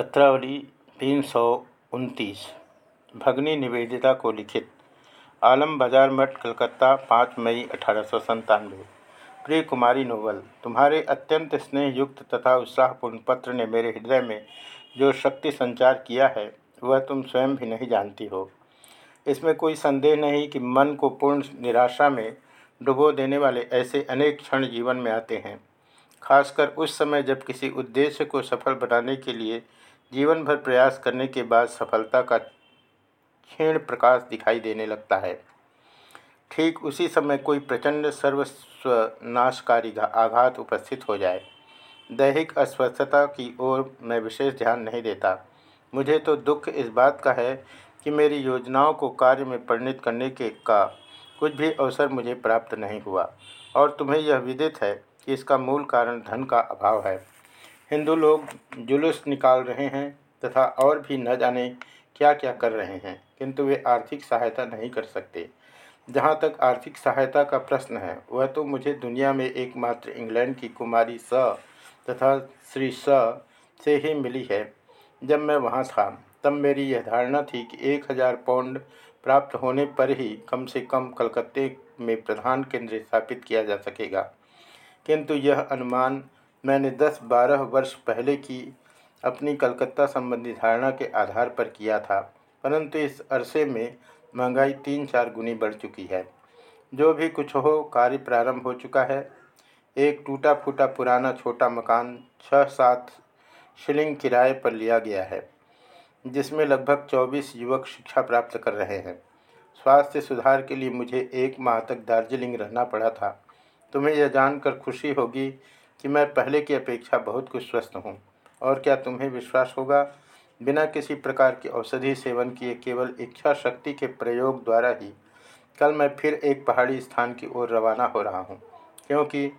पत्रावली तीन सौ उनतीस, भगनी निवेदिता को लिखित, आलम बाज़ार मठ, कलकत्ता, पाँच मई अठारह सौ संतानवे। प्रिय कुमारी नोवल, तुम्हारे अत्यंत स्नेह युक्त तथा उत्साहपूर्ण पत्र ने मेरे हृदय में जो शक्ति संचार किया है, वह तुम स्वयं भी नहीं जानती हो। इसमें कोई संदेह नहीं कि मन को पूर्ण निराशा में डुबो देने वाले ऐसे अनेक क्षण जीवन में आते हैं। खासकर उस समय जब किसी उद्देश्य को सफल बनाने के लिए जीवन भर प्रयास करने के बाद सफलता का क्षीण प्रकाश दिखाई देने लगता है। ठीक उसी समय कोई प्रचंड सर्वस्वनाशकारी आघात उपस्थित हो जाए। दैहिक अस्वस्थता की ओर मैं विशेष ध्यान नहीं देता। मुझे तो दुख इस बात का है कि मेरी योजनाओं को कार्य में परिणित करने के का कुछ भी अवसर मुझे प्राप्त नहीं हुआ। और तुम्हें यह विदित है कि इसका मूल कारण धन का अभाव है। हिंदू लोग जुलूस निकाल रहे हैं तथा और भी न जाने क्या क्या कर रहे हैं, किंतु वे आर्थिक सहायता नहीं कर सकते। जहाँ तक आर्थिक सहायता का प्रश्न है, वह तो मुझे दुनिया में एकमात्र इंग्लैंड की कुमारी स तथा श्री स से ही मिली है। जब मैं वहाँ था, तब मेरी यह धारणा थी कि एक हज़ार पाउंड प्राप्त होने पर ही कम से कम कलकत्ते में प्रधान केंद्र स्थापित किया जा सकेगा। किंतु यह अनुमान मैंने दस बारह वर्ष पहले की अपनी कलकत्ता संबंधी धारणा के आधार पर किया था, परंतु इस अरसे में महँगाई तीन चार गुनी बढ़ चुकी है। जो भी कुछ हो, कार्य प्रारंभ हो चुका है। एक टूटा फूटा पुराना छोटा मकान छः सात शिलिंग किराए पर लिया गया है, जिसमें लगभग चौबीस युवक शिक्षा प्राप्त कर रहे हैं। स्वास्थ्य सुधार के लिए मुझे एक माह तक दार्जिलिंग रहना पड़ा था। तुम्हें यह जानकर खुशी होगी कि मैं पहले की अपेक्षा बहुत कुछ स्वस्थ हूँ। और क्या तुम्हें विश्वास होगा? बिना किसी प्रकार की औषधि सेवन किए केवल इच्छा शक्ति के प्रयोग द्वारा ही कल मैं फिर एक पहाड़ी स्थान की ओर रवाना हो रहा हूँ। क्योंकि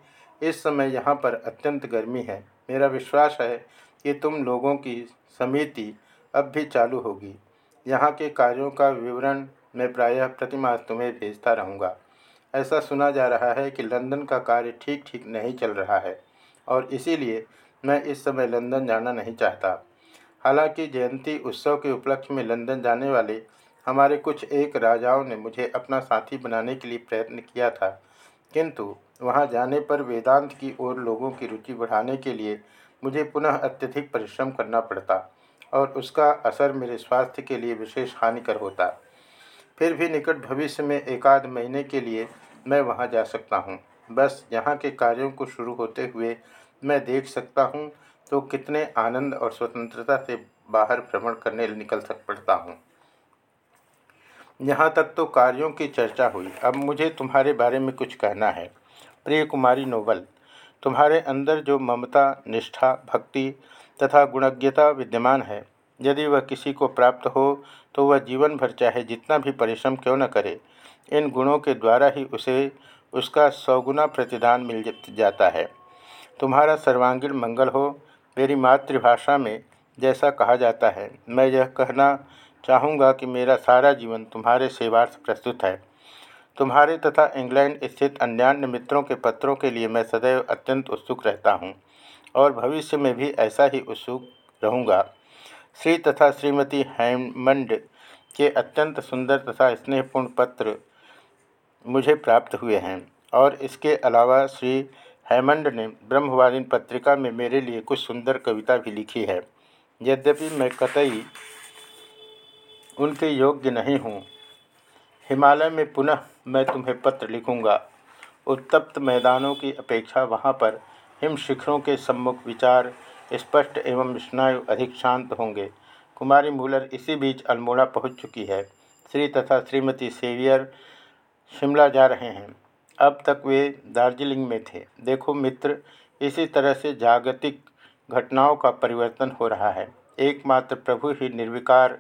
इस समय यहाँ पर अत्यंत गर्मी है। मेरा विश्वास है कि तुम लोगों की समिति अब भी चालू होगी। यहाँ के कार्यों का विवरण मैं प्रायः प्रतिमाह तुम्हें भेजता रहूँगा। ऐसा सुना जा रहा है कि लंदन का कार्य ठीक ठीक नहीं चल रहा है। और इसीलिए मैं इस समय लंदन जाना नहीं चाहता हालाँकि जयंती उत्सव के उपलक्ष्य में लंदन जाने वाले हमारे कुछ एक राजाओं ने मुझे अपना साथी बनाने के लिए प्रयत्न किया था, किंतु वहाँ जाने पर वेदांत की ओर लोगों की रुचि बढ़ाने के लिए मुझे पुनः अत्यधिक परिश्रम करना पड़ता और उसका असर मेरे स्वास्थ्य के लिए विशेष हानिकर होता फिर भी निकट भविष्य में एकाध महीने के लिए मैं वहाँ जा सकता हूँ। बस यहाँ के कार्यों को शुरू होते हुए मैं देख सकता हूँ तो कितने आनंद और स्वतंत्रता से बाहर भ्रमण करने निकल सक, पड़ता हूँ। यहाँ तक तो कार्यों की चर्चा हुई। अब मुझे तुम्हारे बारे में कुछ कहना है। प्रिय कुमारी नोबल, तुम्हारे अंदर जो ममता, निष्ठा, भक्ति तथा गुणज्ञता विद्यमान है, यदि वह किसी को प्राप्त हो तो वह जीवन भर चाहे जितना भी परिश्रम क्यों न करे, इन गुणों के द्वारा ही उसे, उसका सौगुना प्रतिदान मिल जाता है। तुम्हारा सर्वांगीण मंगल हो। मेरी मातृभाषा में जैसा कहा जाता है, मैं यह कहना चाहूँगा कि मेरा सारा जीवन तुम्हारे सेवार्थ प्रस्तुत है। तुम्हारे तथा इंग्लैंड स्थित अन्यान्य मित्रों के पत्रों के लिए मैं सदैव अत्यंत उत्सुक रहता हूँ, और भविष्य में भी ऐसा ही उत्सुक रहूँगा। श्री तथा श्रीमती हैमंड के अत्यंत सुंदर तथा स्नेहपूर्ण पत्र मुझे प्राप्त हुए हैं, और इसके अलावा श्री हैमंड ने ब्रह्मवादिन पत्रिका में मेरे लिए कुछ सुंदर कविता भी लिखी है। यद्यपि मैं कतई उनके योग्य नहीं हूँ, हिमालय में पुनः मैं तुम्हें पत्र लिखूँगा। उत्तप्त मैदानों की अपेक्षा वहाँ पर हिम शिखरों के सम्मुख विचार स्पष्ट एवं स्नायु अधिक शांत होंगे। कुमारी मूलर इसी बीच अल्मोड़ा पहुँच चुकी है। श्री तथा श्रीमती सेवियर शिमला जा रहे हैं। अब तक वे दार्जिलिंग में थे। देखो मित्र, इसी तरह से जागतिक घटनाओं का परिवर्तन हो रहा है। एकमात्र प्रभु ही निर्विकार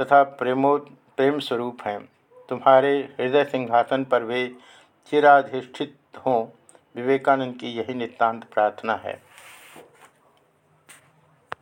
तथा प्रेमो, प्रेम स्वरूप हैं। तुम्हारे हृदय सिंहासन पर वे चिराधिष्ठित हों। विवेकानंद की यही नितांत प्रार्थना है।